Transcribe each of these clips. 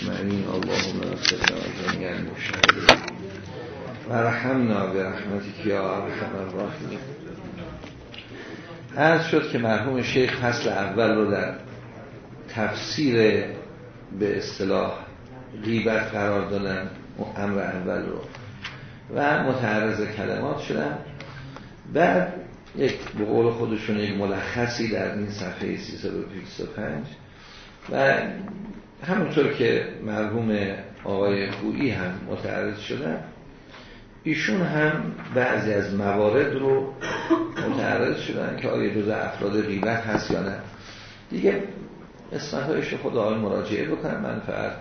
اجمعین اللهم اغفر لنا جميع المشرکین ورحمنا برحمتک یا ارحم الراحمین عرض شد که مرحوم شیخ فصل اول رو در تفسیر به اصطلاح غیبت قرار دادن امر اول رو. و متعرض کلمات شدن. بعد یک به قول خودشون یک ملخصی در این صفحه 325 و همونطور که مرحوم آقای خویی هم متعرض شدن ایشون هم بعضی از موارد رو متعرض شدن که آیا جز افراد غیبت هست یا نه. دیگه اسمت هایش خود آقای مراجعه بکنم. من فقط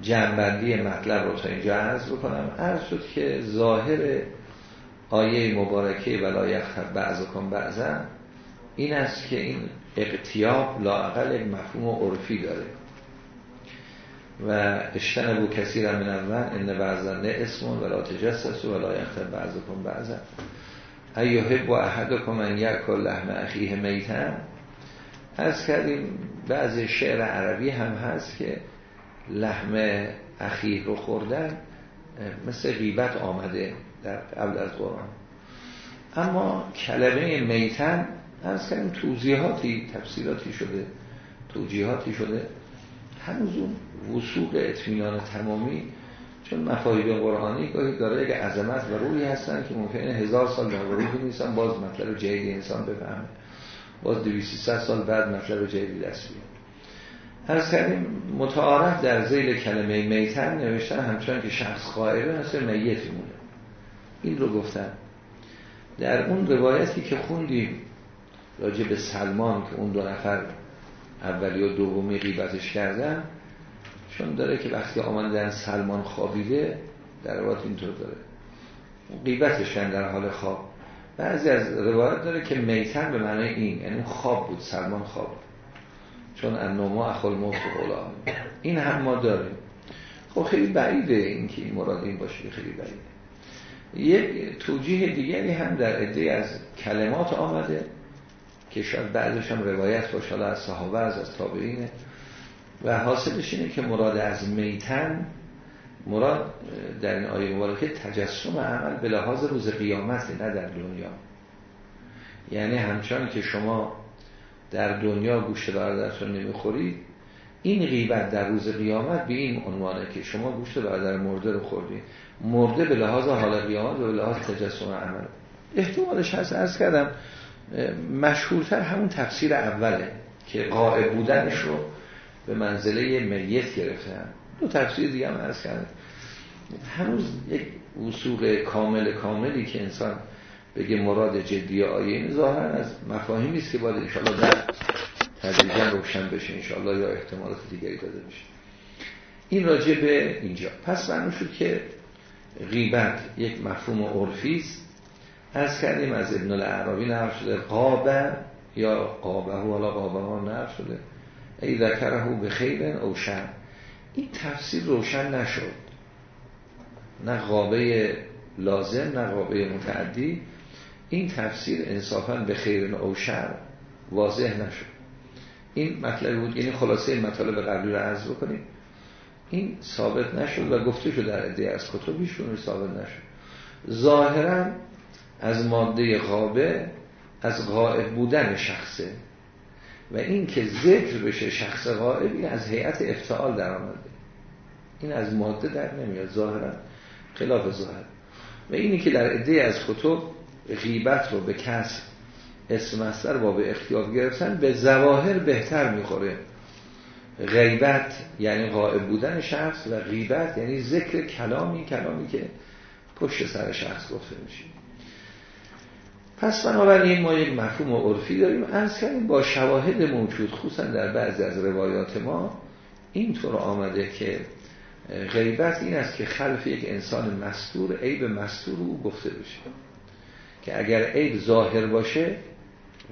جنبندی مطلب رو تا اینجا عرض بکنم. عرض شد که ظاهر آیه مبارکه ولا یختب بعضکم بعضا این است که این اقتیاب لاقل مفهوم عرفی داره. و اشتنبو کسی را من اول ان بعضا نه اسم ولا تجسس ولا یختب بعضکم بعضا. ایوهب و احدکم ان یکل لحم اخیه میتن از کردیم بعضی شعر عربی هم هست که لحم اخیه رو خوردن مثل غیبت آمده در قبل از قرآن. اما کلمه میتن از کردیم توضیحاتی تفسیراتی شده توجیهاتی شده. هنوز اون وسوق اطمینان تمامی چون مفاهیم قرآنی گاهی داره یک عظمت و روحی هستن که ممکنه هزار سال در روحی نیستن باز مطلب جدید انسان بفهمه. باز 200 سال بعد مطلب جدیدی دست بیاد. از کردیم متعارف در زیل کلمه میتن نوشتن همچنان که شخص قائبه مثل میت مونه این رو گفتن. در اون روایتی که خوندیم راجع به سلمان که اون دو نفر اولی و دومی غیبتش کردن چون داره که وقتی آمدن سلمان خوابیده در روایت اینطور داره. غیبتش در حال خواب. بعضی از روایت داره که میتن به معنی این یعنی خواب بود سلمان خواب. چون انما اخل موت اولا این هم ما داریم. خب خیلی بعیده این که این مراد این باشه خیلی بعیده. یک توجیه دیگری هم در عده از کلمات آمده. که شاید بعدش هم روایت باشه از صحابه از از تابعینه. و حاصلش اینه که مراد از میتن مراد در این آیه مبارکه تجسم عمل به لحاظ روز قیامت نه در دنیا. یعنی همچنان که شما در دنیا گوشت برادرتون نمی‌خورید این غیبت در روز قیامت به این عنوانه که شما گوشت برادر مرده رو خوردید مرده به لحاظ حال قیامت و به لحاظ تجسم عمل. احتمالش هست از کردم مشهورتر همون تفسیر اوله که قائب بودنش رو به منزله میت گرفتن. دو تفسیر دیگه هم هست کردم. هنوز یک وسوق کامل کاملی که انسان بگه مراد جدی آیه ظاهرا از مفاهیمی است که باید انشاءالله در تدریجا روشن بشه انشاءالله یا احتمالات دیگری داده بشه. این راجع به اینجا. پس معلوم شد که غیبت یک مفهوم عرفی است. از کردیم از ابن العربی نقل شده. قابه یا قابه حالا قابه ها نقل شده. ای ذکره به خیر او شر این تفسیر روشن نشد. نه قابه لازم نه قابه متعدی. این تفسیر انصافا به خیر او شر واضح نشد. این مطلب بود یعنی خلاصه مطالب قبلی رو عرض بکنیم. این ثابت نشد و گفته شد در عده از کتبیشون ثابت نشد. ظاهرا از ماده غابه از غائب بودن شخصه. و این که ذکر بشه شخص غائب از هیئت افتعال در آمده. این از ماده در نمیاد ظاهرا خلاف ظاهر. و اینی که در عده از کتب غیبت رو به کس اسم مستر با به اختیار گرفتن به زواهر بهتر می‌خوره. غیبت یعنی غائب بودن شخص و غیبت یعنی ذکر کلامی کلامی که پشت سر شخص گفته میشه پس بنابراین ما یک مفهوم عرفی داریم. از با شواهد موجود خصوصا در بعضی از روایات ما اینطور آمده که غیبت این است که خلف یک انسان مستور عیب مستور او گفته بشه. که اگر عیب ظاهر باشه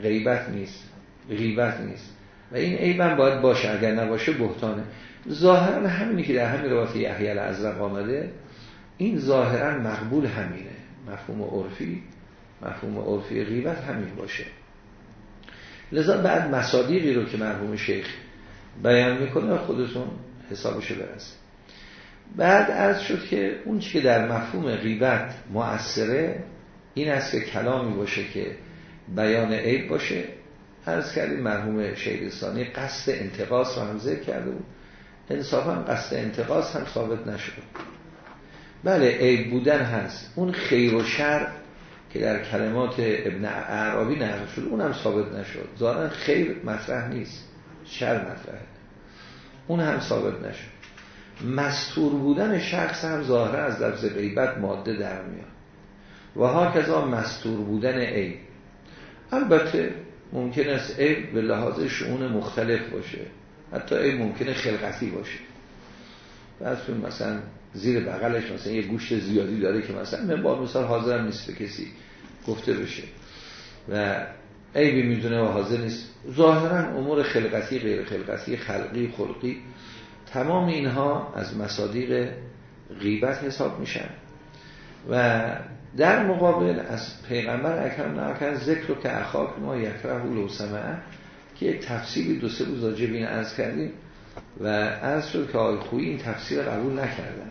غیبت نیست غیبت نیست. و این عیبم باید باشه اگر نباشه بهتانه. ظاهرا همینی که در همین روایت یحیی الازرق آمده این ظاهرا مقبول همینه مفهوم عرفی. مفهوم عرفی غیبت همین باشه. لذا بعد مصادیقی رو که مرحوم شیخ بیان می‌کنه خودتون حسابشو برسه بعد از شد که اون که در مفهوم غیبت مؤثره این است که کلامی باشه که بیان عیب باشه. از کردیم مرحوم شیرستانی قصد انتقاص رو هم ذکر کرده بود. انصافا قصد انتقاص هم ثابت نشد بله عیب بودن هست. اون خیر و شر که در کلمات ابن عربی نقل شد اونم ثابت نشد. ظاهرا خیر مطرح نیست شر مطرحه. اون هم ثابت نشد. مستور بودن شخص هم ظاهرا از لفظ غیبت ماده در میاد. و ها کذا مستور بودن عیب. البته ممکن است عیب به لحاظ شعون مختلف باشه. حتی عیب ممکنه خلقتی باشه. بعض مثلا زیر بغلش مثلا یه گوشت زیادی داره که مثلا من با مثال حاضرم نیست به کسی. گفته بشه. و عیبی می‌دونه و حاضر نیست. ظاهرا امور خلقتی غیر خلقتی خلقی خلقی تمام اینها از مصادیق غیبت حساب میشن. و در مقابل از پیغمبر اکرم ناکر ذکر که اخاک ما یکره لو سمعه که یک تفسیری دو سه روز راجع از کردیم و از شد که آقای خویی این تفسیر قبول نکردن.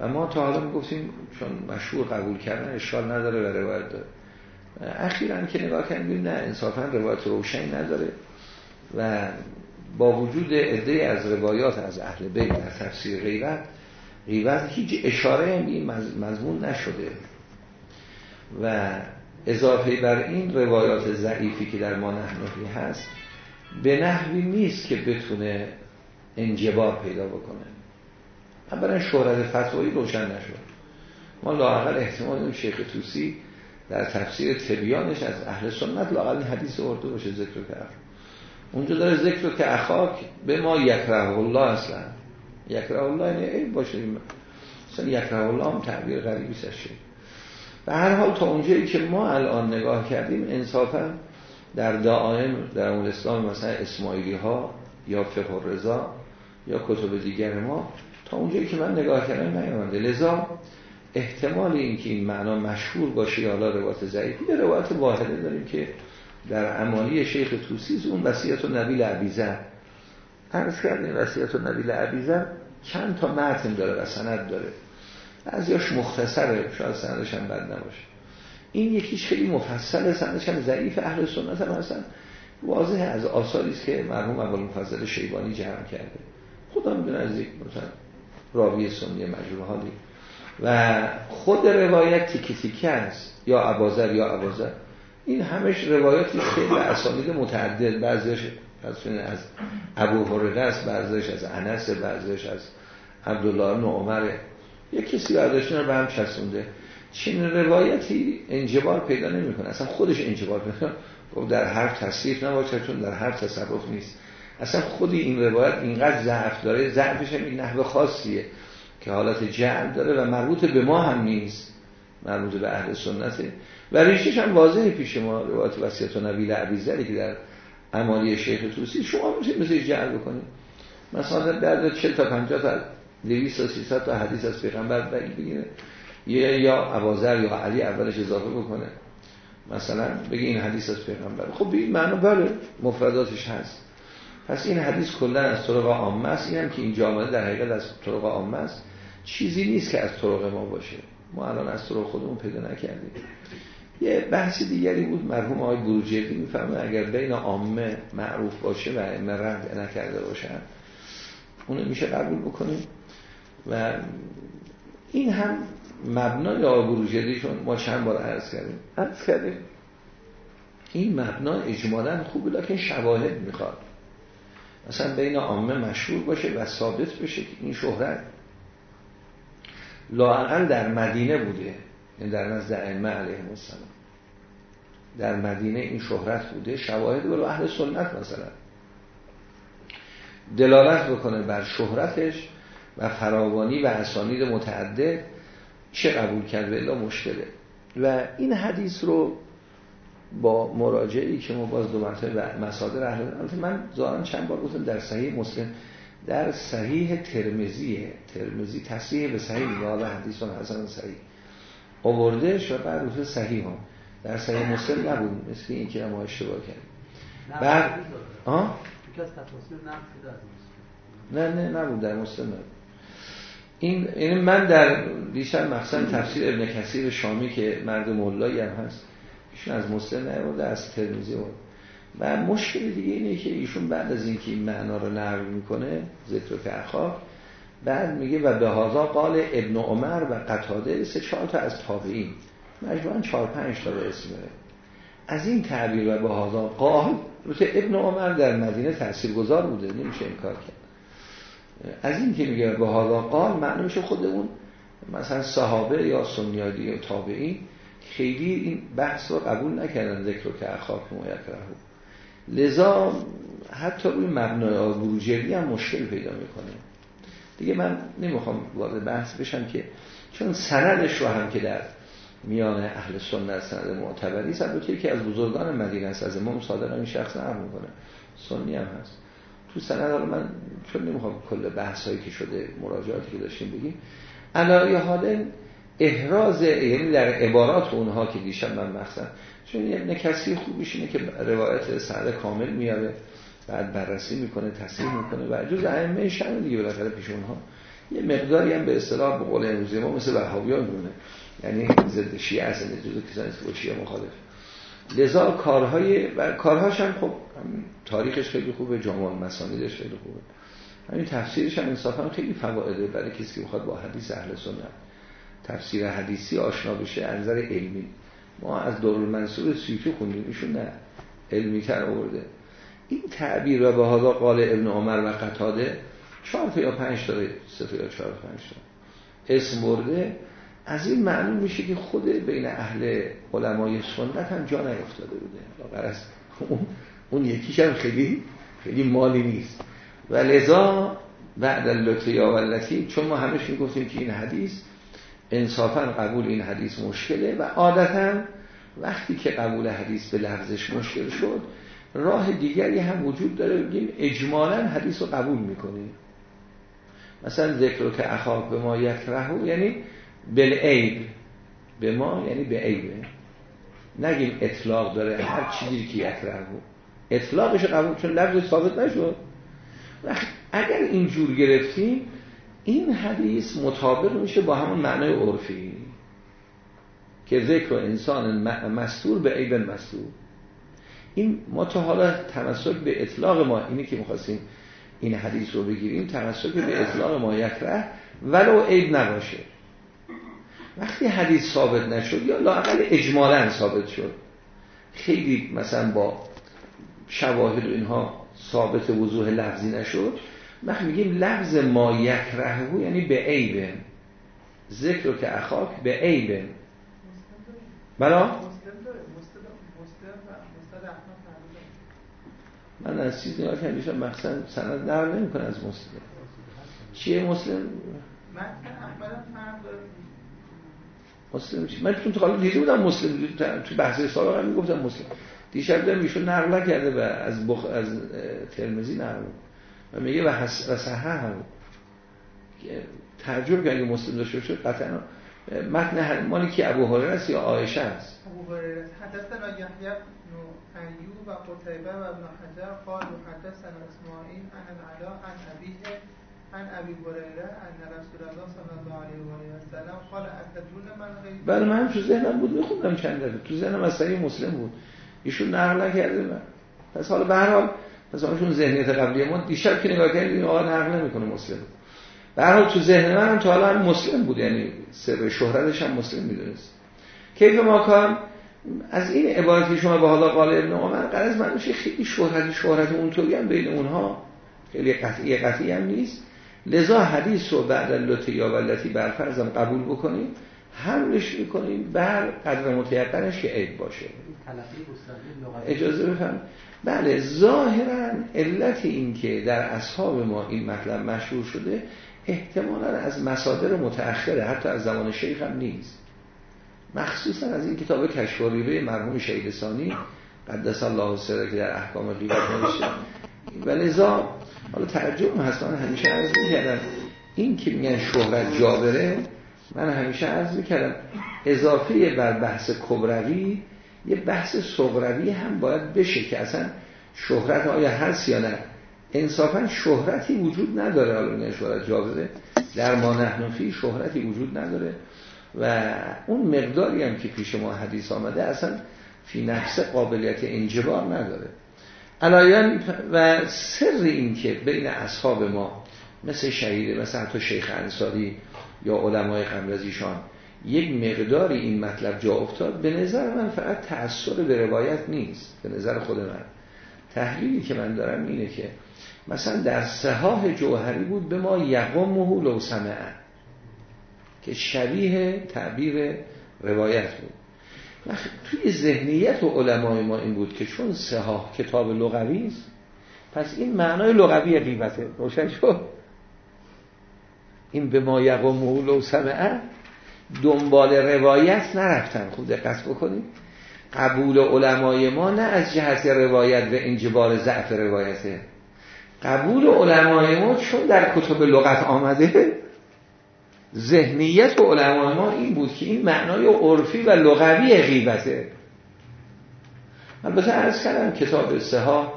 و ما تا حالا می‌گفتیم چون مشهور قبول کردن اشکال نداره و روایت داره. اخیرا که نگاه کردیم نه انصافا روایت روشنی نداره و با وجود عده از روایات از اهل بیت در تفسیر غیبت غیبت هیچ اشاره هم این مضمون نشده. و اضافه بر این روایات ضعیفی که در ما نحنفی هست به نحوی نیست که بتونه انجبار پیدا بکنه. اولا شهرت فتوایی روشن نشد. ما لاقل احتمال اون شیخ توسی در تفسیر تبیانش از اهل سنت لاقل این حدیث ارده باشه ذکر کرد. اونجا داره ذکر که اخاک به ما یکره الله اصلا. یکره الله یعنی عیب باشه. مثلا یکره الله هم تعبیر غریبی سشه به هر حال تا اونجایی که ما الان نگاه کردیم انصافا در دائم در اون اسلام مثلا اسماعیلی ها یا فقه رضا یا کتب دیگر ما اونجایی که من نگاه کردم نیامده. لذا احتمال این که این معنا مشهور باشه یا روایت ضعیفی یه روایت واحده داریم که در امانی شیخ توسیز اون وصیت نبیل عبیزر عرض کردیم وصیت نبیل عبیزر چند تا متن داره و سند داره. یاش مختصره شاید سندش هم بد نباشه. این یکیش خیلی مفصل سندش هم ضعیف اهل سنت هم هستن. واضح از آثاری که مرحوم ابو المفضل شیبانی جمع کرده. خدا می‌دونه از یک مثلا راوی سنی مجروحالی و خود روایت تیکی تیکی است. یا ابازر یا ابازر این همش روایاتی خیلی اسانید متعدد. بعضیش از ابو هریره است بعضیش از انس بعضیش از عبدالله بن عمر. یک کسی برداشتن رو به هم چسبونده. چین روایتی انجبار پیدا نمی‌کنه. اصلا خودش انجبار پیدا در هر تصریف نباشه چون در هر تصرف نیست. اصلا خودی این روایت اینقدر ضعف داره ضعفش هم این نحوه خاصیه که حالت جعل داره و مربوط به ما هم نیست مربوط به اهل سنته و ریشش هم واضحه پیش ما روایت وصیت و نبیل عبیزری که در امالی شیخ توسی شما می‌تونید مثل جعل بکنید. مثلا در 40 تا 50 تا 200 تا 300 تا حدیث از پیغمبر بگیره یه یا عوازر یا علی اولش اضافه بکنه. مثلا بگی این حدیث از پیغمبر. خب به این معنی بله مفرداتش هست. پس این حدیث کلا از طرق عامه است. این هم که اینجا آمده در حقیقت از طرق عامه است. چیزی نیست که از طرق ما باشه. ما الان از طرق خودمون پیدا نکردیم. یه بحث دیگری بود مرحوم آقای بروجردی می‌فهمه اگر بین عامه معروف باشه و ائمه رد نکرده باشن اونو میشه قبول بکنیم. و این هم مبنای آقای بروجردی چون ما چند بار عرض کردیم. عرض کردیم. این مبنا اجمالا خوبه لکن شواهد می‌خواد. مثلا بین عامه مشهور باشه و ثابت بشه که این شهرت لاقل در مدینه بوده یعنی در نزد ائمه علیه السلام. در مدینه این شهرت بوده شواهد برو اهل سنت مثلا دلالت بکنه بر شهرتش و فراوانی و اسانید متعدد چه قبول کرده الا مشکله. و این حدیث رو با مراجعی که ما باز دو مرتبه مصادر اهل من ظاهرا چند بار گفتم در صحیح مسلم در صحیح ترمزیه ترمزی تصحیح به صحیح حالا حدیث حسن صحیح. آوردهش و بعد روز صحیح هم در صحیح مسلم نبود مثل این که ما اشتباه کردیم. بعد؟ نه نه نبود در مسلم نبود. این یعنی من در دیشب مقصد تفسیر ابن کثیر شامی که مرد مولایی هم هست ایشون از مسلم نیورده از ترمیزی و مشکل دیگه اینه که ایشون بعد از اینکه این معنا رو نقل می‌کنه ذکر که بعد میگه و به هازا قال ابن عمر و قتاده سه چهار تا از تابعین. مجموعا چهار پنج تا به اسم از این تعبیر و به هازا قال ابن عمر در مدینه تاثیرگذار بوده نمیشه این کار کرد. از این که میگه به هازا قال معنی میشه خودمون مثلا صحابه یا سنیادی یا تابعین خیلی این بحث رو قبول نکردن ذکر رو که اخاک رهو. لذا حتی روی مبنای بروجردی هم مشکل پیدا می‌کنه. دیگه من نمی‌خوام وارد بحث بشم که چون سندش رو هم که در میان اهل سنت سند معتبری است که از بزرگان مدینه است از امام صادق این شخص نقل می‌کنه. سنی هم هست. تو سند حالا من چون نمی‌خوام کل بحث هایی که شده مراجعاتی که داشتیم بگیم علایه حال احراز یعنی در عبارات اونها که دیشب من مقصد چون یه کسی خوبیش اینه که روایت سند کامل میاره بعد بررسی می‌کنه تصحیح می‌کنه و جز ائمه شأن دیگه بالاخره پیش اونها. یه مقداری هم به اصطلاح به قول امروزی ما مثل وهابیان دونه یعنی ضد شیعه اصلا جز کسانی که شیعه مخالف. لذا کارهای و کارهاش هم خب تاریخش خیلی خوبه جامع مسانیدش خیلی خوبه. همین تفسیرش هم انصافا خیلی فوائده برای کسی که می‌خواد با حدیث اهل سنت تفسیر حدیثی آشنا بشه از نظر علمی. ما از دورالمنصور سیوطی خوندیم ایشون نه علمی تر آورده. این تعبیر و به هذا قال ابن عمر و قتاده چهار تا یا پنج تا تا یا چهار پنج تا. اسم برده. از این معلوم میشه که خود بین اهل علمای سنت هم جا نیفتاده بوده. از اون, اون یکیش هم خیلی خیلی مالی نیست. و لذا بعد اللطیا و چون ما همش می‌گفتیم که این حدیث انصافا قبول این حدیث مشکله و عادتا وقتی که قبول حدیث به لفظش مشکل شد راه دیگری هم وجود داره بگیم اجمالا حدیث رو قبول می‌کنیم. مثلا ذکر که اخاک به ما یک رهو یعنی بالعیب به ما یعنی به عیبه نگیم اطلاق داره هر چیزی که یک رهو اطلاقش قبول چون لفظ ثابت نشد. اگر اینجور گرفتیم این حدیث مطابق میشه با همون معنای عرفی که ذکر انسان مستور به عیب مستور. این ما تا حالا تمسک به اطلاق ما اینی که می‌خواستیم این حدیث رو بگیریم تمسک به اطلاق ما یکره ولو عیب نباشه. وقتی حدیث ثابت نشد یا لاقل اجمالا ثابت شد خیلی مثلا با شواهد اینها ثابت وضوح لفظی نشد وقتی میگیم لفظ ما یکرهو یعنی به عیبه ذکر که اخاک به عیبه بلا؟ من از چیز نگاه که میشم مقصد سند نقل نمی کنه از مسلم. چیه مسلم؟ مسلم چی؟ من چون حالا دیده بودم مسلم. تو بحث سابق هم می‌گفتم مسلم. دیشب دارم ایشون نقل کرده و از بخ... از ترمزی نقل و میگه و, حس... و صحه هم ترجمه که اگه مسلم داشته شد قطعا متن مالی که ابو هریره است یا عایشه است؟ ابو هریره حدثنا یحیی ایوب و قتیبه و ابن حجر قال حدثنا اسماعیل عن العلا عن ابیه عن ابی هریره ان رسول الله صلی الله علیه و سلم قال اتدرون من غیب بله من تو ذهنم بود میخوندم چند دفعه. تو ذهنم از صحیح مسلم بود. ایشون نقل نکرده من پس حالا به هر حال پس اونشون ذهنیت قبلی ما دیشب که نگاه کردیم این آقا نقل نمی‌کنه مسلم. به هر حال تو ذهن من هم تا حالا هم مسلم بود یعنی سر شهرتش هم مسلم می‌دونست. کیف ما کام از این عبارتی شما به حالا قال ابن عمر قرض من میشه خیلی شهرت شهرت اونطوری هم بین اونها خیلی قطعی قطعی هم نیست. لذا حدیث رو بعد لطی یا ولتی برفرزم قبول بکنیم. حملش می‌کنیم بر قدر متیقنش که عید باشه. اجازه بفهم بله ظاهرا علت این که در اصحاب ما این مطلب مشهور شده احتمالا از مصادر متأخره حتی از زمان شیخ هم نیست. مخصوصا از این کتاب کشفاریبه مرحوم شهید ثانی قدس الله سره که در احکام غیبت نوشته. و لذا حالا ترجمه هست من همیشه عرض می‌کردم. این که میگن شهرت جابره من همیشه عرض می‌کردم اضافه بر بحث کبروی یه بحث صغروی هم باید بشه که اصلا شهرت آیا هست یا نه. انصافا شهرتی وجود نداره حالا این شهرت جابره در ما نحنفی شهرتی وجود نداره. و اون مقداری هم که پیش ما حدیث آمده اصلا فی نفس قابلیت انجبار نداره. علایان و سر این که بین اصحاب ما مثل شهید مثل حتی شیخ انصاری یا علمای قمرزیشان یک مقداری این مطلب جا افتاد به نظر من فقط تأثیر به روایت نیست به نظر خود من. تحلیلی که من دارم اینه که مثلا در سهاه جوهری بود به ما یقومه لو سمعه که شبیه تعبیر روایت بود. توی ذهنیت و علمای ما این بود که چون سهاه کتاب لغوی است پس این معنای لغوی قیمته روشن شد؟ این به ما یقومه لو سمعه دنبال روایت نرفتن خوب دقت بکنید. قبول علمای ما نه از جهت روایت و انجبار ضعف روایته. قبول علمای ما چون در کتب لغت آمده ذهنیت علمای ما این بود که این معنای عرفی و لغوی غیبته. البته ارز کردم کتاب سها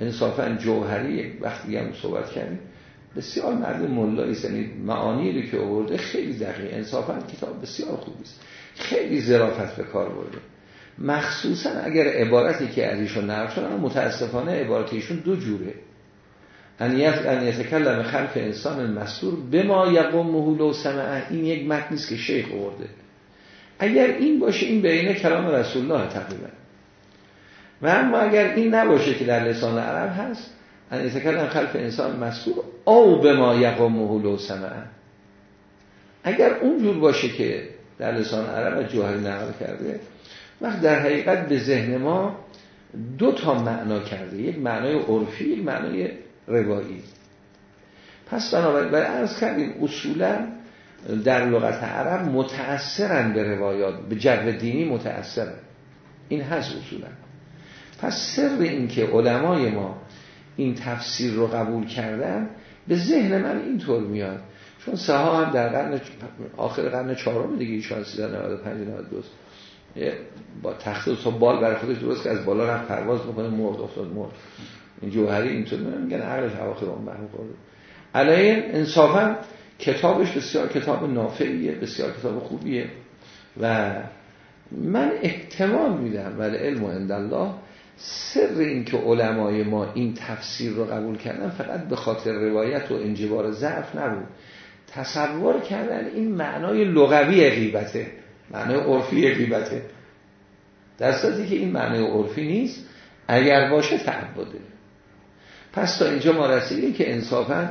انصافا جوهری وقتی هم صحبت کردیم بسیار مرد ملایی یعنی معانی رو که آورده خیلی دقیق. انصافا کتاب بسیار خوبی است. خیلی ظرافت به کار برده. مخصوصا اگر عبارتی که از ایشون نقل شده متاسفانه عبارت ایشون دو جوره. ان یتکلم خلف انسان مسئول به ما یقوم مهول و سمعه. این یک متن نیست که شیخ آورده. اگر این باشه این بینه کلام رسول الله تقریبا. و اما اگر این نباشه که در لسان عرب هست ان خلف انسان مسئول او به ما یقوم مهول و سمعه اگر اونجور باشه که در لسان عرب جوهری نقل کرده وقت در حقیقت به ذهن ما دو تا معنا کرده. یک معنای عرفی یک معنای روایی. پس بنابراین برای ارز کردیم اصولا در لغت عرب متأثرن به روایات به جو دینی متأثرن. این هست اصولا. پس سر این که علمای ما این تفسیر رو قبول کردن به ذهن من اینطور میاد. چون سها هم در قرن آخر قرن چهارم دیگه ایشان 395 92 با تخت و بال برای خودش درست که از بالا رفت پرواز می‌کنه مرد افتاد مرد. این جوهری اینطور میگن عقلش اواخر اون محو خورده. علیه انصافا کتابش بسیار کتاب نافعیه بسیار کتاب خوبیه. و من احتمال میدم ولی علم و الله سر این که علمای ما این تفسیر رو قبول کردن فقط به خاطر روایت و انجبار ضعف نبود. تصور کردن این معنای لغوی غیبته معنای عرفی غیبته. در که این معنای عرفی نیست اگر باشه تعبده پس تا اینجا ما رسیدیم که انصافا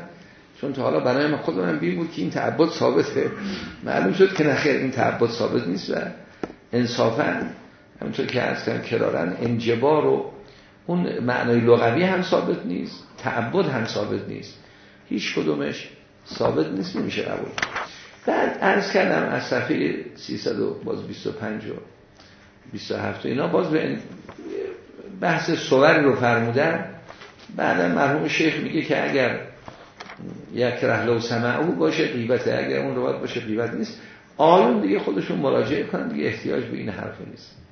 چون تا حالا برای ما خود من بود که این تعبد ثابته. معلوم شد که نخیر این تعبد ثابت نیست و انصافا همونطور که از کردم کرارن انجبار و اون معنای لغوی هم ثابت نیست تعبد هم ثابت نیست. هیچ کدومش ثابت نیست نمیشه قبول بعد عرض کردم از صفحه 325 و 27 اینا باز به بحث صوری رو فرمودن. بعدا مرحوم شیخ میگه که اگر یک رحله و سمعو باشه قیبته اگر اون روایت باشه قیبت نیست. آیون دیگه خودشون مراجعه کنن دیگه احتیاج به این حرف نیست.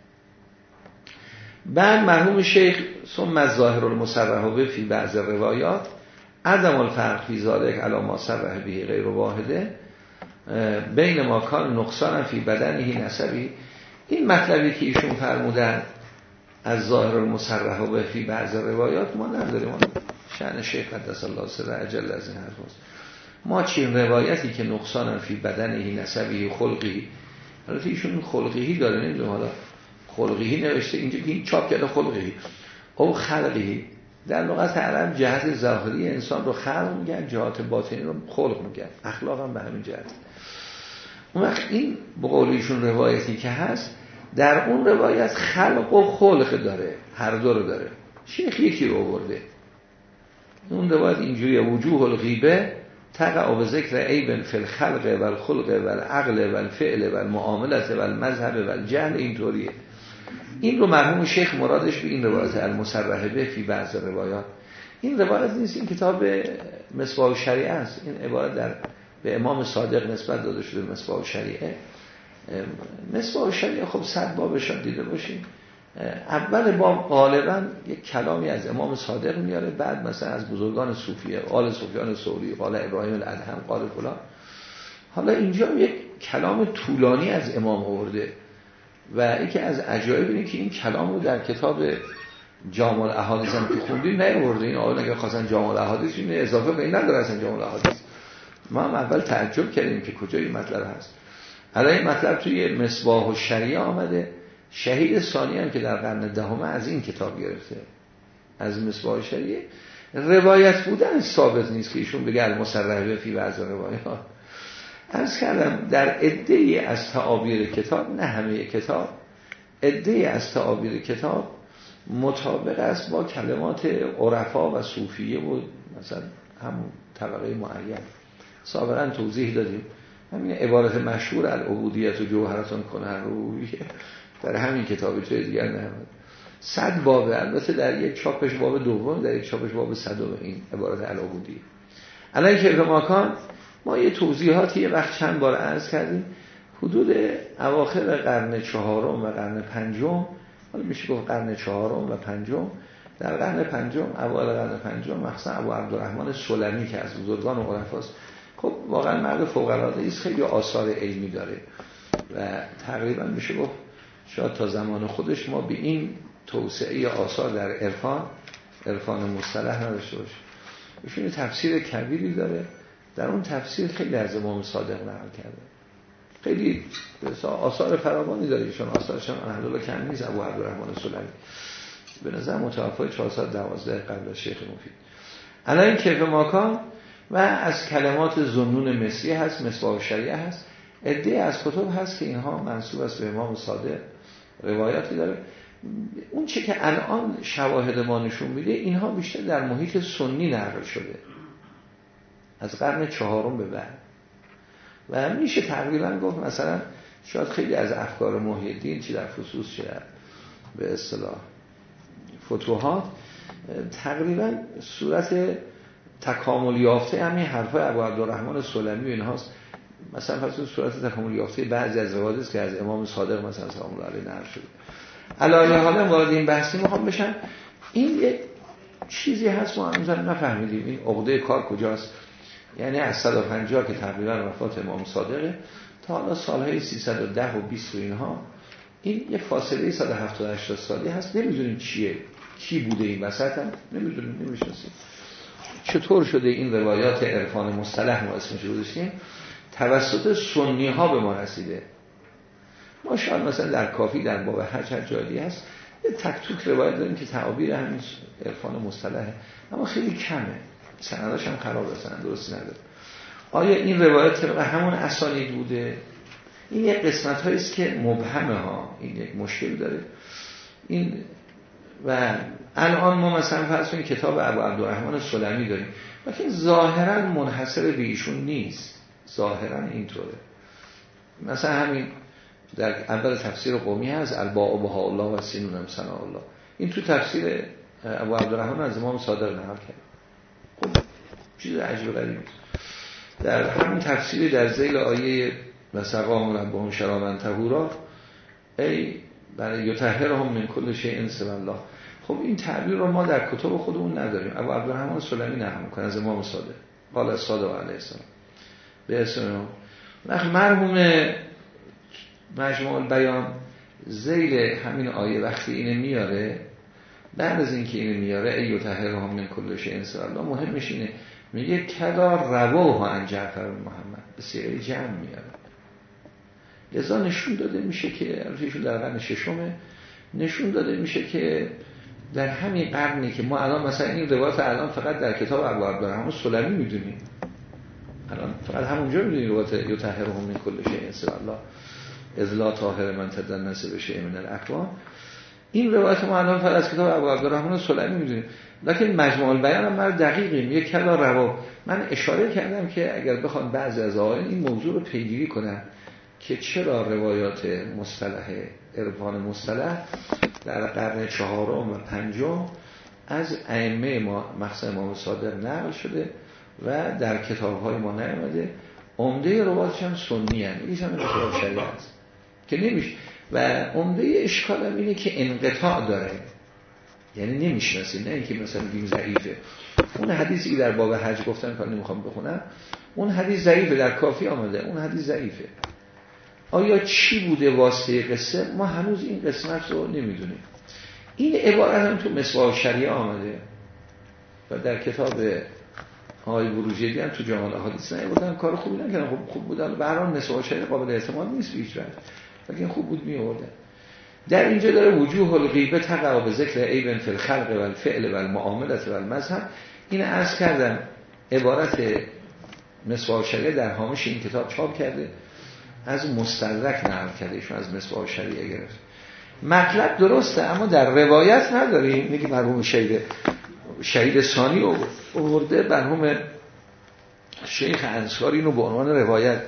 بعد مرحوم شیخ ثم از ظاهر المصرح فی بعض روایات عدم الفرق فی ذالک علا ما صرح به غیر واحده بین ما کان نقصان فی بدنه نسبی این مطلبی که ایشون فرمودن از ظاهر المصرح و فی بعض روایات ما نداریم شأن شیخ قدس الله سر اجل از این حرف هست. ما چین روایتی که نقصان فی بدنه نسبی خلقی حالا ایشون خلقی داره نمی‌دونم حالا خلقی نوشته اینجا که این چاپ کرده خلقی. او خلقی. در لغت عرب جهت ظاهری انسان رو خلق میگن جهات باطنی رو خلق میگن اخلاق هم به همین جهت. اون وقت این به ایشون روایتی که هست در اون روایت خلق و خلق داره. هر دو رو داره. شیخ یکی رو برده اون روایت اینجوری وجوه الغیبه تقع و ذکر عیب فی الخلق و الخلق و العقل و الفعل و المعاملت و المذهب و الجهل اینطوریه. این رو مرحوم شیخ مرادش به این روایت المصرحه به فی بعض روایات. این روایت نیست این کتاب مصباح شریعه است. این عبارت در به امام صادق نسبت داده شده مصباح شریعه. مصباح شریعه خب صد بابش دیده باشیم اول باب غالبا یک کلامی از امام صادق میاره بعد مثلا از بزرگان صوفیه قال سفیان سوری قال ابراهیم الادهم قال فلان. حالا اینجا یک کلام طولانی از امام آورده. و یکی از عجایب اینه که این کلام رو در کتاب جامع الاحادیث هم که خوندیم نیورده این آقایون اگر خواستن جامع الاحادیث این اضافه به این نداره اصلا جامع الاحادیث. ما هم اول تعجب کردیم که کجا این مطلب هست. الان این مطلب توی مصباح و شریعه آمده. شهید ثانی هم که در قرن دهم از این کتاب گرفته. از مصباح شریعه. روایت بودن ثابت نیست که ایشون بگه المصرح فی بعض روایات. از کردم در عده از تعابیر کتاب نه همه کتاب عده از تعابیر کتاب مطابق است با کلمات عرفا و صوفیه و مثلا همون طبقه معین. سابقا توضیح دادیم. همین عبارت مشهور العبودیت و جوهرتون کنه رویه در همین کتاب توی دیگر نه. صد بابه البته در یک چاپش باب دوم در یک چاپش باب صدوم این عبارت العبودی الان که ماکان ما یه توضیحاتی یه وقت چند بار عرض کردیم. حدود اواخر قرن چهارم و قرن پنجم حالا میشه گفت قرن چهارم و پنجم. در قرن پنجم اول قرن پنجم مخصوصا ابو عبدالرحمن سلمی که از بزرگان و عرفاست. خب واقعا مرد فوق العاده است خیلی آثار علمی داره و تقریبا میشه گفت شاید تا زمان خودش ما به این توسعه آثار در عرفان عرفان مصطلح نداشته باشه ایشون تفسیر کبیری داره. در اون تفسیر خیلی از امام صادق نقل کرده. خیلی آثار فراوانی داره. ایشون آثارشون اهل کم نیست ابو عبدالرحمن سلمی. به نظر متوفای 412 قبل از شیخ مفید. الان کیف ماکان و از کلمات زنون مصری هست مصباح شریعه هست. عده از کتب هست که اینها منصوب است به امام صادق روایاتی داره. اون چه که الان شواهد ما نشون میده اینها بیشتر در محیط سنی نقل شده. از قرن چهارم به بعد. و میشه تقریبا گفت مثلا شاید خیلی از افکار محیدین چی در خصوص شد به اصطلاح فتوحات تقریبا صورت تکامل یافته همین حرفای ابو عبدالرحمن سلمی و اینهاست. مثلا فرض صورت تکامل یافته بعضی از روایات که از امام صادق مثلا سلام الله علیه نقل شده. علاوه حالا وارد این بحثی می‌خوام بشن این یک چیزی هست ما هنوز نفهمیدیم. این عقده کار کجاست؟ یعنی از 150 که تقریبا وفات امام صادقه تا حالا سالهای 310 و 20 و اینها این یه فاصله 178 سالی هست. نمی‌دونیم چیه کی بوده این وسط هم؟ نمی‌دونیم نمی‌شناسیم. چطور شده این روایات عرفان مصطلح ما اسمش رو توسط سنی ها به ما رسیده. ما شاید مثلا در کافی در باب هر جایی هست یه تک توک روایت داریم که تعابیر همین عرفان مصطلحه. اما خیلی کمه. سنداش هم خراب سند درستی نداره. آیا این روایت طبق همون اسانید بوده؟ این یک قسمت است که مبهمه ها. این یک مشکل داره. این و الان ما مثلا فرض کنیم کتاب ابو عبدالرحمن سلمی داریم. لیکن ظاهرا منحصر به ایشون نیست. ظاهرا اینطوره. مثلا همین در اول تفسیر قومی هست الباء بها الله و سینون سنا الله. این تو تفسیر ابو عبدالرحمن از امام صادق نقل کرد. چیز عجب غریبی در همین تفسیر در زیل آیه مسقام ربهم شرامن تهورا ای برای یطهر هم من کل شیء انس الله. خب این تعبیر رو ما در کتب خودمون نداریم. ابو عبدالرحمن سلمی نقل می‌کنه از امام صادق. قال از صادق علیه السلام. به اسم مرحوم مجموع بیان زیل همین آیه وقتی اینه میاره بعد از اینکه اینو میاره ای یطهر هم من کل شیء انس الله مهمش اینه. میگه کدا رواه عن جعفر محمد. به جمع میاره. لذا نشون داده میشه که البته در قرن ششمه نشون داده میشه که در همین قرنی که ما الان مثلا این روایت الان فقط در کتاب ابو عبدالرحمن سلمی می‌دونیم. الان فقط همونجا می‌دونیم روایت یطهرهم من کل شیء انس الله ازلا طاهر من تدنس بشه من الاقوام. این روایت ما الان فقط از کتاب ابو عبدالرحمن سلمی می‌دونیم. لیکن مجموع البیان هم من دقیقیم یک کلا روا من اشاره کردم که اگر بخوان بعضی از آقایان این موضوع رو پیگیری کنن که چرا روایات مصطلح عرفان مصطلح در قرن چهارم و پنجم از ائمه ما مخصوصا امام صادق نقل شده و در کتاب های ما نیامده. عمده روایاتش هم سنی هست. این هم کتاب که نمیشه. و عمده اشکال هم اینه که انقطاع داره. یعنی نمی‌شناسی نه اینکه مثلا بیم ضعیفه. اون حدیثی در باب حج گفتن که نمی‌خوام بخونم. اون حدیث ضعیفه در کافی آمده. اون حدیث ضعیفه. آیا چی بوده واسطه قصه؟ ما هنوز این قسمت رو نمی‌دونیم. این عبارت هم تو مصباح شریعه آمده. و در کتاب آقای بروجردی هم تو جمال حادث نه بودن. کار خوبی نکردن. خوب خوب بودن. هر حال شریعه قابل احتمال نیست هیچ وقت لیکن خوب بود می آورده در اینجا داره وجوه الغیبه تقع به ذکر عیب فی الخلق و الفعل و المعاملت و المذهب. این عرض کردم عبارت مصباح در حامش این کتاب چاپ کرده. از مستدرک نقل کرده ایشون از مصباح شریعه گرفت. مطلب درسته اما در روایت نداریم میگه مرحوم شهید شهید ثانی آورده مرحوم شیخ انصاری اینو به عنوان روایت.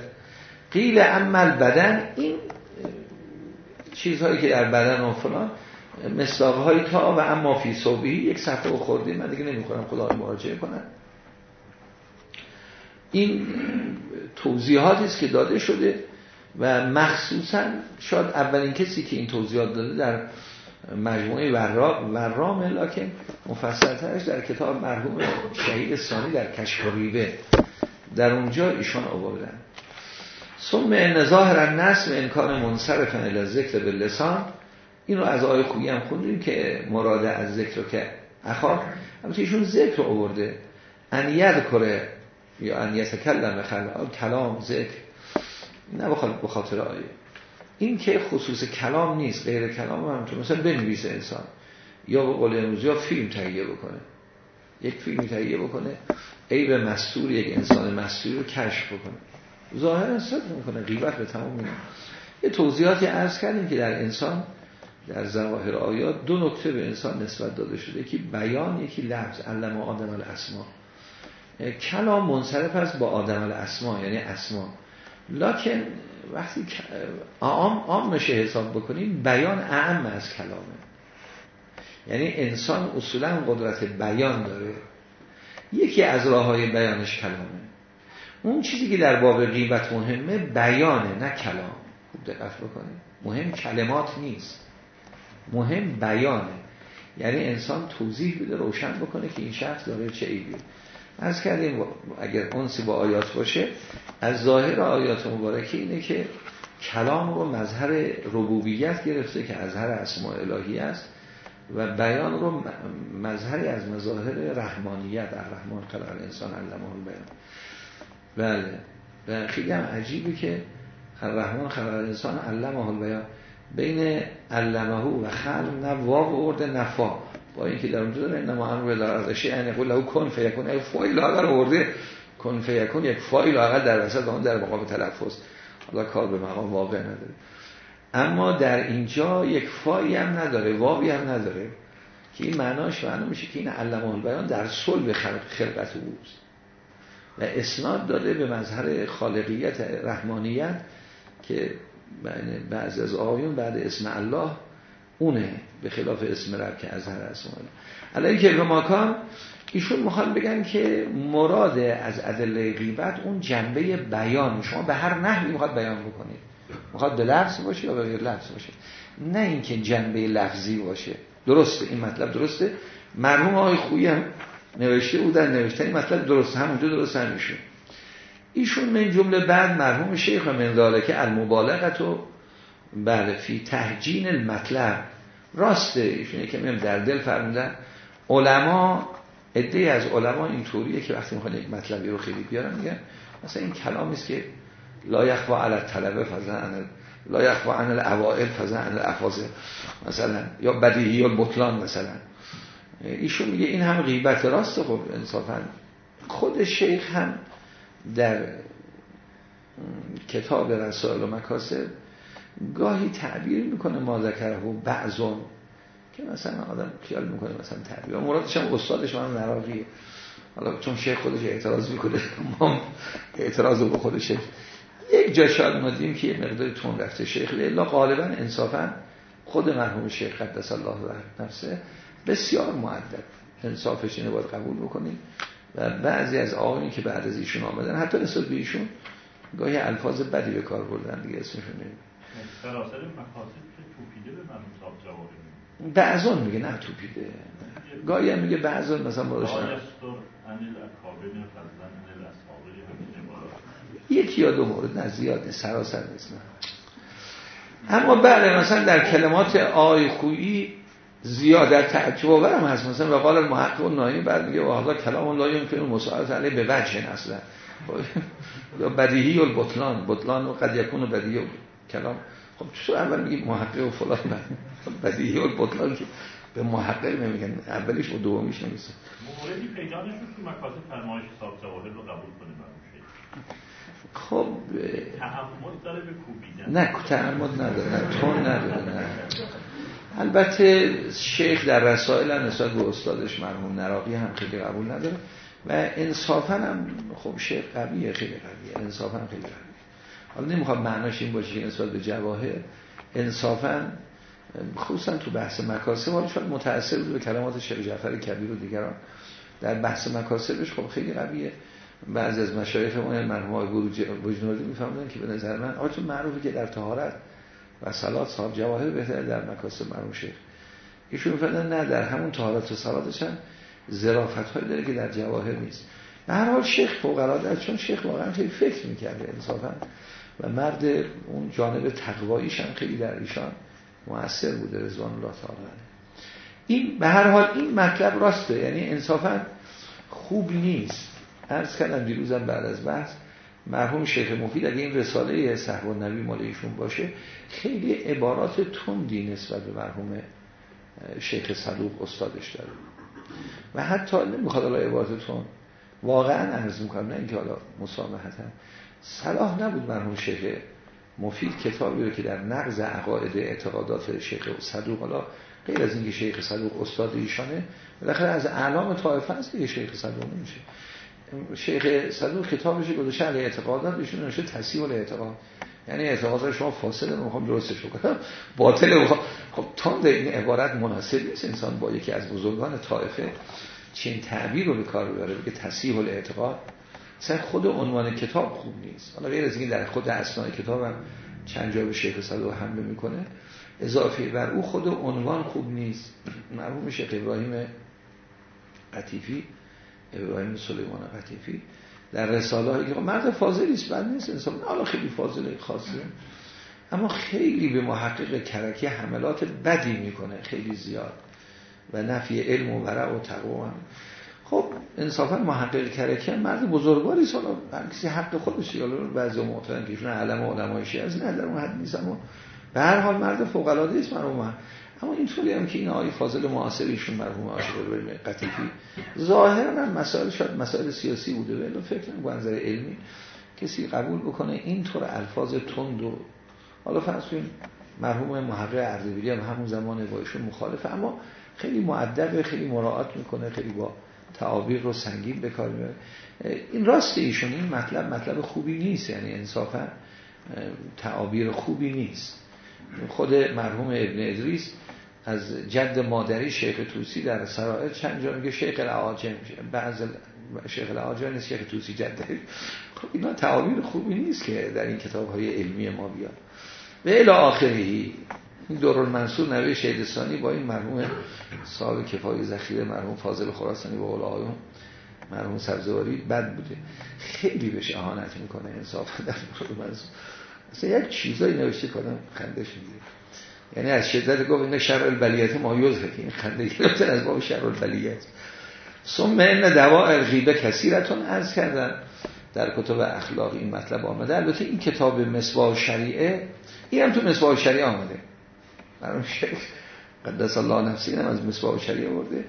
قیل عمل بدن این چیزهایی که در بدن و فلان های تا و اما فی یک صفحه و خوردیم من دیگه نمی‌خورم خدا مراجعه کنم. این توضیحاتی است که داده شده و مخصوصا شاید اولین کسی که این توضیحات داده در مجموعه ورام لکن مفصلترش در کتاب مرحوم شهید ثانی در کشف در اونجا ایشان آوردن. ثم ان ظاهر النصب انکان منصرف الى ذکر به لسان این رو از آیه خویی هم خوندیم که مراده از ذکر که اخار البته ایشون ذکر آورده. ان کره یا ان یتکلم خلق کلام ذکر. نه به خاطر آیه. این که خصوص کلام نیست غیر کلام هم تو مثلا بنویسه انسان. یا به قول یا فیلم تهیه بکنه. یک فیلم تهیه بکنه. عیب مستور یک انسان مستوری رو کشف بکنه. ظاهرا صدق می‌کنه غیبت به تمام می‌کنه یه توضیحاتی عرض کردیم که در انسان در ظواهر آیات دو نکته به انسان نسبت داده شده. یکی بیان یکی لفظ. علم آدم الاسما. کلام منصرف است با آدم الاسما یعنی اسما. لکن وقتی عام عام نشه حساب بکنیم بیان اعم از کلامه. یعنی انسان اصولا قدرت بیان داره. یکی از راه های بیانش کلامه. اون چیزی که در باب غیبت مهمه بیانه نه کلام. خوب دقت بکنید. مهم کلمات نیست. مهم بیانه. یعنی انسان توضیح بده روشن بکنه که این شخص داره چه ایدی از کردیم اگر اونسی با آیات باشه از ظاهر آیات مبارکه اینه که کلام رو مظهر ربوبیت گرفته که از هر اسماء الهی است و بیان رو مظهری از مظاهر رحمانیت رحمان خلق الانسان علمه بیان بله. و خیلی هم عجیبه که رحمان خلق الانسان علمه بیان بین علمه و خلق نه واو ورده نفا با اینکه در اونجا داره انما امر به ارزشی یعنی قول له کن فیکون. ای فایل لاغر ورده. کن فیکون یک فایل لاغر در وسط اون در مقام تلفظ. حالا کار به مقام واقع نداره. اما در اینجا یک فایی هم نداره واوی هم نداره. که این معناش معنا میشه که این علمه بیان در صلب خلق خلقت اوست. و اسناد داده به مظهر خالقیت رحمانیت که بعض از آیون بعد اسم الله اونه به خلاف اسم رب که از هر اسم علیه که ماکان ایشون می‌خوان بگن که مراد از ادله غیبت اون جنبه بیان. شما به هر نحوی می‌خواد بیان بکنید. می‌خواد به لفظ باشه یا به غیر لفظ باشه؟ نه اینکه جنبه لفظی باشه. درسته این مطلب درسته. مرحوم آقای خویی هم نوشته بودن نوشته این مطلب درسته همونجا درست همیشه ایشون من جمله بعد مرحوم شیخ من که المبالغت و بله فی تهجین المطلب. راسته ایشون که میم در دل فرمودن. علما عده از علما اینطوریه که وقتی می‌خوان یک مطلبی رو خیلی بیارن میگن مثلا این کلامی است که لا یخوا علی الطلبه فزن لا یخوا عن الاوائل فزن عن مثلا یا بدیهی یا بطلان مثلا. ایشون میگه این هم غیبت راست خب انصافا. خود شیخ هم در کتاب رسائل و مکاسب گاهی تعبیر می‌کنه ما ذکره و بعضون که مثلا آدم خیال می‌کنه مثلا تعبیر. مرادش هم استادش من نراقیه حالا چون شیخ خودش اعتراض می‌کنه ما اعتراض رو به خود شیخ. یک جا شاید مدیم که یه مقدار تون رفته شیخ. لیلا غالبا انصافا خود مرحوم شیخ قدس الله نفسه. بسیار معدد انصافش اینه باید قبول بکنیم. و بعضی از آقایانی که بعد از ایشون آمدن حتی نسبت به ایشون گاهی الفاظ بدی به کار بردن دیگه اسمشون نمید سراسر مقاصد توپیده به مرحوم صاحب جواهر بعضان میگه نه توپیده. گاهی هم میگه بعضان مثلا نه یکی یا دو مورد نه زیاد سراسر نیست اما بله مثلا در کلمات آی خویی زیادت تعجب آورم هست. مثلا و قال المحقق و نایی بعد میگه و کلام الله که اون مساعدت علیه به وجه اصلا یا بدیهی و بطلان بطلان و قد یکون بدیهی و کلام. خب چطور اول میگه محقق و فلان. بدیهی و بطلان که به محقق نمیگن. اولیش و دومیش نمیسه. موردی پیدا نشد که مکاسب فرمایش صاحب جواهر رو قبول کنیم خب تعمد داره به کوبیدن. نه تعمد نداره. نه تون نداره. نه. البته شیخ در رسائل هم نسبت به استادش مرحوم نراقی هم خیلی قبول نداره و انصافا هم خب شیخ قویه خیلی قویه. انصافا هم خیلی قویه. حالا نمی‌خواد معناش این باشه که نسبت به جواهر انصافا خصوصا تو بحث مکاسب حالا شاید متأثر به کلمات شیخ جعفر کبیر و دیگران. در بحث مکاسبش خب خیلی قویه. بعضی از مشایخ اون مرحوم آقای بجنوردی میفهمدن که به نظر من آقا معروفه که در طهارت و صلات صاحب جواهر بهتر در مکاسب مرحوم شیخ. ایشون میفهمدن نه در همون طهارت و صلاتش هم ظرافت هایی داره که در جواهر نیست. به هر حال شیخ فوق العاده چون شیخ واقعا خیلی فکر می‌کرده انصافا و مرد اون جانب تقواییش هم خیلی در ایشان مؤثر بوده رضوان الله تعالی این به هر حال این مطلب راسته. یعنی انصافا خوب نیست. عرض کردم دیروزم بعد از بحث مرحوم شیخ مفید اگه این رساله صحب نبی مال ایشون باشه خیلی عبارات تندی نسبت به مرحوم شیخ صدوق استادش داره. و حتی نمی‌خواد حالا عبارت تند واقعا عرض می‌کنم نه اینکه حالا مسامحتا. صلاح نبود مرحوم شیخ مفید کتابی رو که در نقض عقاید اعتقادات شیخ صدوق حالا غیر از اینکه شیخ صدوق استاد ایشانه بالاخره از اعلام طایفه است که شیخ صدوق نمیشه. شیخ صدوق کتابش گذاشته علی اعتقادات بهشون نوشته تصحیح الاعتقاد یعنی اعتقاد شما فاصله می‌خوام درستش کنم باطل خب تند این عبارت مناسب نیست. انسان با یکی از بزرگان طائفه چین تعبیر رو به کار ببره بگه تصحیح الاعتقاد. مثلا خود عنوان کتاب خوب نیست. حالا غیر از اینکه در خود اسنای کتاب چند جا به شیخ صدوق حمله می‌کنه اضافه بر او خود عنوان خوب نیست. مرحوم شیخ ابراهیم قطیفی ابراهیم سلیمان قطیفی در رساله هایی که مرد فاضلی است بد نیست انسان. حالا خیلی فاضله خاصه. اما خیلی به محقق کرکی حملات بدی می‌کنه خیلی زیاد. و نفی علم و ورع و تقوا خب انصافا محقق کرکی هم مرد بزرگواری سالا هر کسی حق خودش یا بعضی معتقدن که ایشون علم و علمای از نه در اون حد نیست. اما به هر حال مرد فوق العاده است مرحوم اما اینطوری هم که این آقای فاضل معاصریشون مرحوم عاشق ابراهیم قطیفی ظاهرا هم مسائل شاید مسائل سیاسی بوده ولی فکر نمی‌کنم نظر علمی کسی قبول بکنه اینطور الفاظ تند و حالا فرض کنیم مرحوم محقق اردبیلی هم همون زمان با ایشون مخالفه اما خیلی معدب خیلی مراعات می‌کنه خیلی با تعابیر رو سنگین به کار می‌بره. این راست ایشون این مطلب مطلب خوبی نیست یعنی انصافا تعابیر خوبی نیست. خود مرحوم ابن ادریس از جد مادری شیخ توسی در سرائر چند جا میگه شیخ العاجم بعض شیخ العاجم نیست شیخ توسی جد. خب اینا تعابیر خوبی نیست که در این کتاب های علمی ما بیاد. و الی آخری این دور المنصور نوی شهدستانی با این مرحوم صاحب کفای ذخیره مرحوم فاضل خراسانی با قول آیون مرحوم سبزواری بد بوده. خیلی بهش اهانت می‌کنه انصاف در دور المنصور اصلا یک چیزایی نوشته کنم خندش می‌گیره. یعنی از شدت گفت این شر البلیت ما یوزه این خنده گرفتن از باب شر البلیت. ثم دوا الغیبه کثیرتون عرض کردن. در کتب اخلاق این مطلب آمده. البته این کتاب مصباح شریعه این هم تو مصباح شریعه آمده. برام شیخ قدس الله نفسی هم از مصباح شریعه آورده.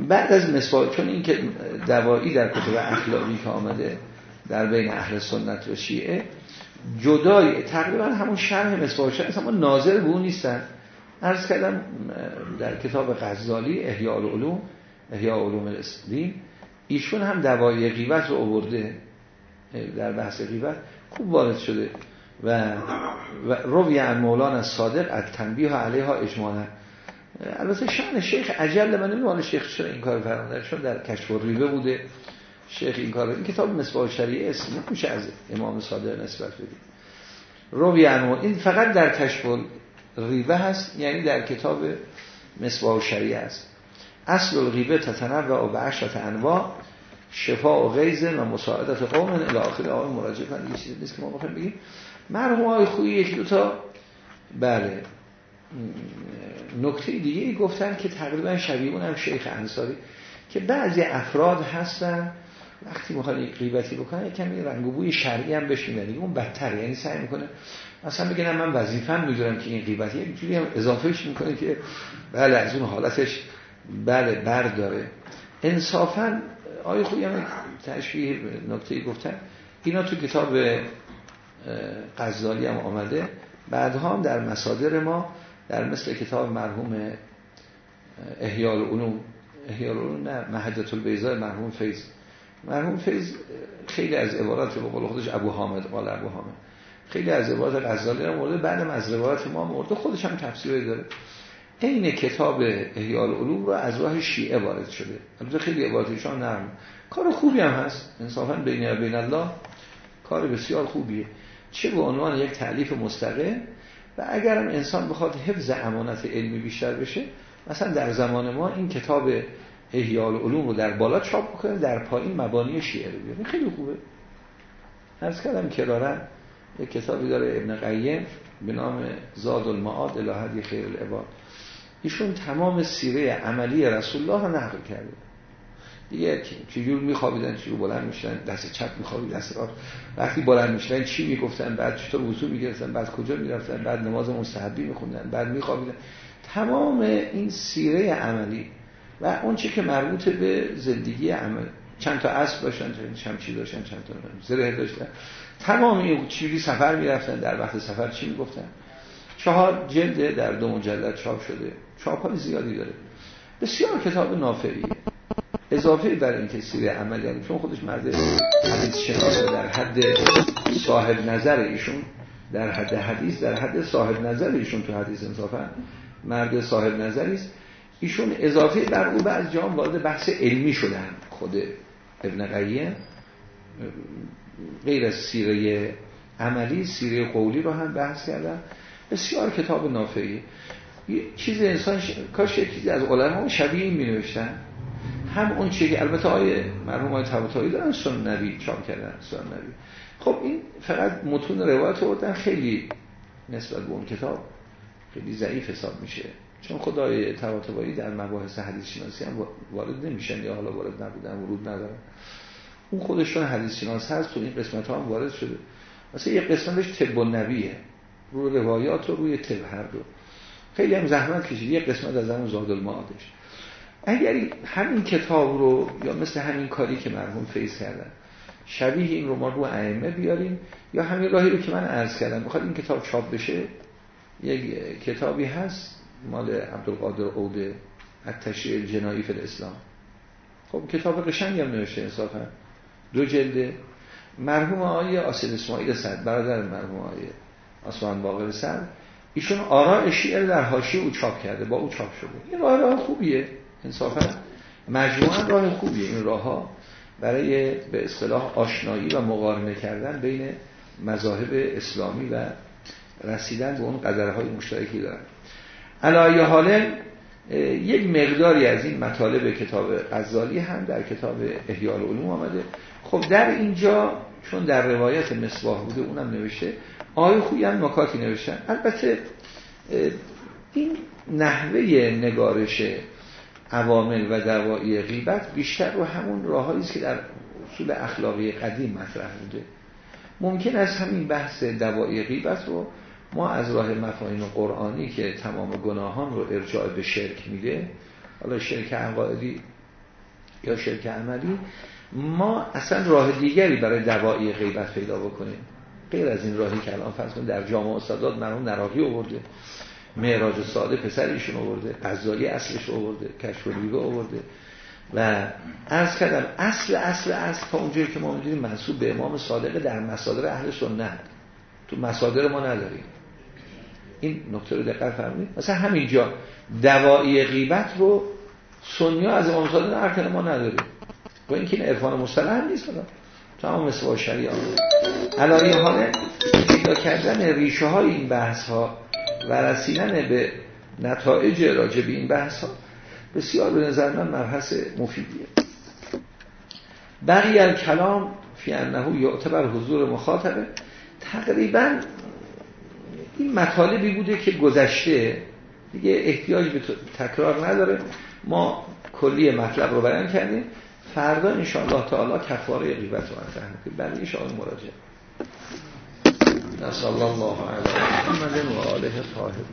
بعد از مصباح چون این که دوایی در کتب اخلاقی که آمده در بین اهل سنت و شیعه جدای تقریبا همون شرح مصباح شرح اما ناظر به اون نیستن. عرض کردم در کتاب غزالی احیاء العلوم احیاء علوم الاسلام ایشون هم دوای غیبت رو آورده در بحث غیبت خوب وارد شده. و, و روی عن مولانا صادق از تنبیه علیها اجمالا. البته شان شیخ عجل من نمی‌دونم شیخ چرا این کار فرمانده چون در کشف ریبه بوده. شیخ این کار این کتاب مصباح شریعه اسم نمیشه از امام صادق نسبت بدید روی این فقط در کشف ریبه هست یعنی در کتاب مصباح شریعه است. اصل الغیبه و به عشرت انواع شفا و غیز و مساعدت قوم الى آخر آقای مراجعه کنید. یه چیزی نیست که ما بخوایم بگیم. مرحوم های خویی یکی دو تا بله. نکته دیگه ای گفتن که تقریبا شبیه هم شیخ انصاری که بعضی افراد هستن وقتی می‌خواد غیبتی بکنه کمی رنگ و بوی شرعی هم بهش میده اون بدتر یعنی سعی می‌کنه. مثلا بگم من وظیفم می‌دونم که این غیبتی یک جوری هم اضافهش می‌کنه که بله از اون حالتش بله برداره. انصافا آیا خوبی هم تشبیه نکته گفتن. اینا تو کتاب غزالی هم آمده. بعدها هم در مصادر ما در مثل کتاب مرحوم احیال علوم احیال علوم نه محجت البیضای مرحوم فیض. مرحوم فیض خیلی از عبارات به قول خودش ابو حامد قال ابو حامد. خیلی از عبارات غزالی رو مورد بعدم از روایت ما مورد خودش هم تفسیری داره. این کتاب احیال علوم رو از راه شیعه وارد شده. البته خیلی عبارتشان نرم. کار خوبی هم هست. انصافا بین بین الله کار بسیار خوبیه. چه به عنوان یک تعلیف مستقل؟ و اگرم انسان بخواد حفظ امانت علمی بیشتر بشه مثلا در زمان ما این کتاب احیال علوم رو در بالا چاپ بکنه در پایین مبانی شیعه رو بیاره خیلی خوبه. هرز کردم کرارن یک کتابی داره ابن قیم به نام زاد المعاد الهدی خیر العباد. ایشون تمام سیره عملی رسول الله رو نقل کرده. دیگه چجور میخوابیدن چجور بلند می‌شدن دست چپ میخوابید دست راست وقتی بلند می‌شدن چی می‌گفتن؟ بعد چطور وضو می‌گرفتن؟ بعد کجا می‌رفتن؟ بعد نماز مستحبی میخوندن بعد میخوابیدن. تمام این سیره عملی و اون چی که مربوط به زندگی عمل. چند تا اسب داشتن چند چی داشتن چند تا زره داشتن. تمام این چیزی سفر می‌رفتن. در وقت سفر چی می‌گفتن؟ چهار جلد در دو مجلد چاپ شده. چاپ های زیادی داره. بسیار کتاب نافعیه اضافه بر این تفسیر عملی یعنی چون خودش مرد حدیث شناس در حد صاحب نظر ایشون در حد حدیث در حد صاحب نظر ایشون تو حدیث انصافا مرد صاحب نظری ایشون اضافه بر او بعض جام وارد بحث علمی شدن. خود ابن قیم غیر از سیره عملی سیره قولی رو هم بحث کردن. بسیار کتاب نافعی. یه چیز انسان ش... کاش یه چیزی از علما شبیه این می نوشتن هم اون چیزی که البته آیه مرحوم های تبتایی دارن سن نبی چاپ کردن سن نبی خب این فقط متون روایت بودن خیلی نسبت به اون کتاب خیلی ضعیف حساب میشه. چون خدای تباتبایی در مباحث حدیث شناسی هم وارد نمیشن یا حالا وارد نبودن ورود ندارن. اون خودشون حدیث شناس هست تو این قسمت ها هم وارد شده. مثلا یه قسمتش طب نبیه. رو روایات و روی طب هر دو. خیلی هم زحمت کشید. یه قسمت از همون زاد المعادش. اگر همین کتاب رو یا مثل همین کاری که مرحوم فیض کردن شبیه این رو ما رو ائمه بیاریم یا همین راهی رو که من عرض کردم بخواد این کتاب چاپ بشه یک کتابی هست. مال عبدالقادر اوده التشریع جنایی فی الاسلام. خب کتاب قشنگی هم نوشته انصافا. دو جلده مرحوم آقای آسل اسماعیل صد برادر مرحوم آقای آسمان باقر صد ایشون آراء شیعه در حاشیه او چاپ کرده با او چاپ شده. این راه راه خوبیه انصافا. مجموعا راه خوبیه این راه ها برای به اصطلاح آشنایی و مقارنه کردن بین مذاهب اسلامی و رسیدن به اون قدرهای مشترکی دارن. علایه حاله یک مقداری از این مطالب کتاب غزالی هم در کتاب احیال علوم آمده. خب در اینجا چون در روایت مصباح بوده اونم نوشته آقای خویی هم نکاتی نوشتن. البته این نحوه نگارش عوامل و دوایی غیبت بیشتر رو همون راههایی است که در اصول اخلاقی قدیم مطرح بوده. ممکن است همین بحث دوایی غیبت رو ما از راه مفاهیم قرآنی که تمام گناهان رو ارجاع به شرک میده حالا شرک عقایدی یا شرک عملی ما اصلا راه دیگری برای دوایی غیبت پیدا بکنیم. غیر از این راهی که الان فرض در جامعه استادات مرحوم نراقی آورده معراج ساده پسر ایشون آورده قضایی اصلش آورده کشف آورده. و عرض کردم اصل اصل اصل تا اونجایی که ما می‌دونیم منصوب به امام صادقه در مصادر اهل سنت. تو مصادر ما نداریم. این نکته رو دقت فرمایید مثلا همینجا دوایی غیبت رو سنیا از امام صادق نقل ما نداریم با اینکه این عرفان مصطلح نیست تمام مثل با شریعه علایه حاله پیدا کردن ریشه های این بحث ها و رسیدن به نتایج راجع به این بحث ها بسیار به نظر من مبحث مفیدیه. بقیه کلام فی انه یعتبر حضور مخاطبه. تقریبا این مطالبی بوده که گذشته دیگه احتیاج به تکرار نداره. ما کلی مطلب رو بیان کردیم. فردا انشاءالله تعالی کفاره غیبت رو مطرح می‌کنیم. برای ان مراجعه. نسال الله علیه و آله طاهرین